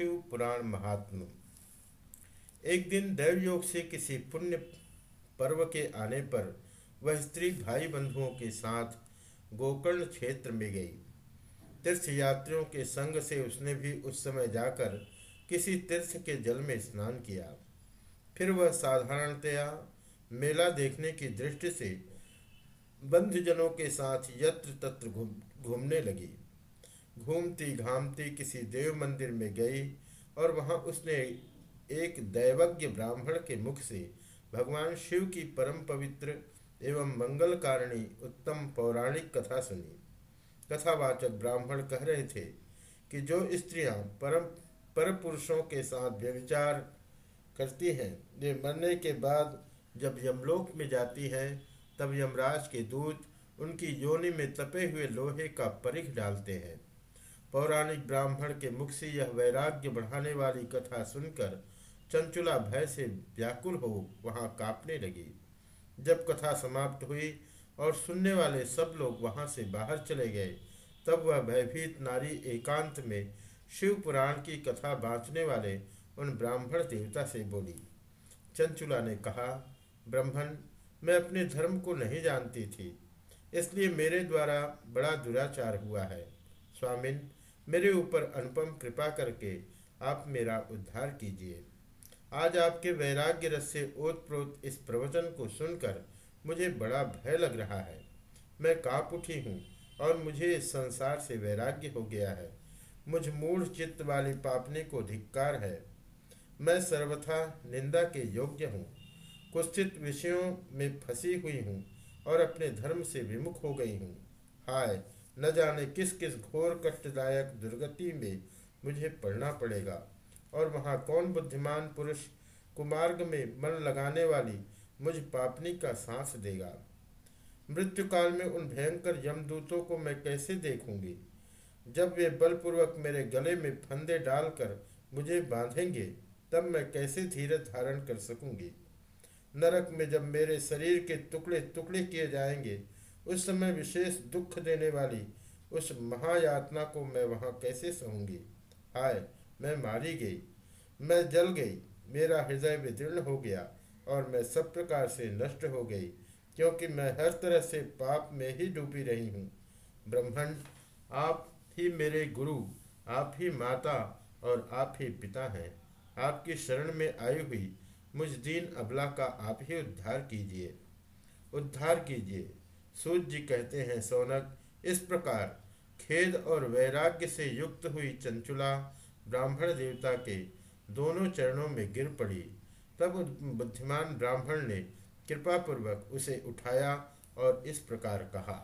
शिव पुराण महात्म। एक दिन दैवयोग से किसी पुण्य पर्व के आने पर वह स्त्री भाई बंधुओं के साथ गोकर्ण क्षेत्र में गई। तीर्थ यात्रियों के संग से उसने भी उस समय जाकर किसी तीर्थ के जल में स्नान किया। फिर वह साधारणतया मेला देखने की दृष्टि से बंधुजनों के साथ यत्र तत्र घूमने लगी। घूमती घामती किसी देव मंदिर में गई और वहाँ उसने एक दैवज्ञ ब्राह्मण के मुख से भगवान शिव की परम पवित्र एवं मंगल कारिणी उत्तम पौराणिक कथा सुनी। कथावाचक ब्राह्मण कह रहे थे कि जो स्त्रियाँ परम पर पुरुषों के साथ व्यविचार करती हैं, वे मरने के बाद जब यमलोक में जाती हैं, तब यमराज के दूत उनकी योनि में तपे हुए लोहे का परिख डालते हैं। पौराणिक ब्राह्मण के मुख से यह वैराग्य बढ़ाने वाली कथा सुनकर चंचुला भय से व्याकुल हो वहाँ कांपने लगी। जब कथा समाप्त हुई और सुनने वाले सब लोग वहाँ से बाहर चले गए, तब वह भयभीत नारी एकांत में शिव पुराण की कथा बांचने वाले उन ब्राह्मण देवता से बोली, चंचुला ने कहा, ब्राह्मण, मैं अपने धर्म को नहीं जानती थी, इसलिए मेरे द्वारा बड़ा दुराचार हुआ है। स्वामिन मेरे ऊपर अनुपम कृपा करके आप मेरा उद्धार कीजिए। आज आपके वैराग्य रस से ओतप्रोत इस प्रवचन को सुनकर मुझे बड़ा भय लग रहा है। मैं काँप उठी हूँ और मुझे इस संसार से वैराग्य हो गया है। मुझ मूढ़ चित्त वाली पापने को धिक्कार है। मैं सर्वथा निंदा के योग्य हूँ। कुस्थित विषयों में फंसी हुई हूँ और अपने धर्म से विमुख हो गई हूँ। हाय न जाने किस किस घोर कष्टदायक दुर्गति में मुझे पढ़ना पड़ेगा। और वहाँ कौन बुद्धिमान पुरुष कुमार्ग में मन लगाने वाली मुझ पापनी का सांस देगा। मृत्यु काल में उन भयंकर यमदूतों को मैं कैसे देखूँगी? जब वे बलपूर्वक मेरे गले में फंदे डालकर मुझे बांधेंगे, तब मैं कैसे धीरज धारण कर सकूँगी? नरक में जब मेरे शरीर के टुकड़े टुकड़े किए जाएँगे उस समय विशेष दुख देने वाली उस महायातना को मैं वहाँ कैसे सहूँगी? हाय, मैं मारी गई। मैं जल गई। मेरा हृदय विदीर्ण हो गया और मैं सब प्रकार से नष्ट हो गई, क्योंकि मैं हर तरह से पाप में ही डूबी रही हूँ। ब्रह्मण आप ही मेरे गुरु, आप ही माता और आप ही पिता हैं। आपकी शरण में आई हुई मुझ दीन अबला का आप ही उद्धार कीजिए। उद्धार कीजिए। सूर्य जी कहते हैं सोनक इस प्रकार खेद और वैराग्य से युक्त हुई चंचुला ब्राह्मण देवता के दोनों चरणों में गिर पड़ी। तब बुद्धिमान ब्राह्मण ने कृपापूर्वक उसे उठाया और इस प्रकार कहा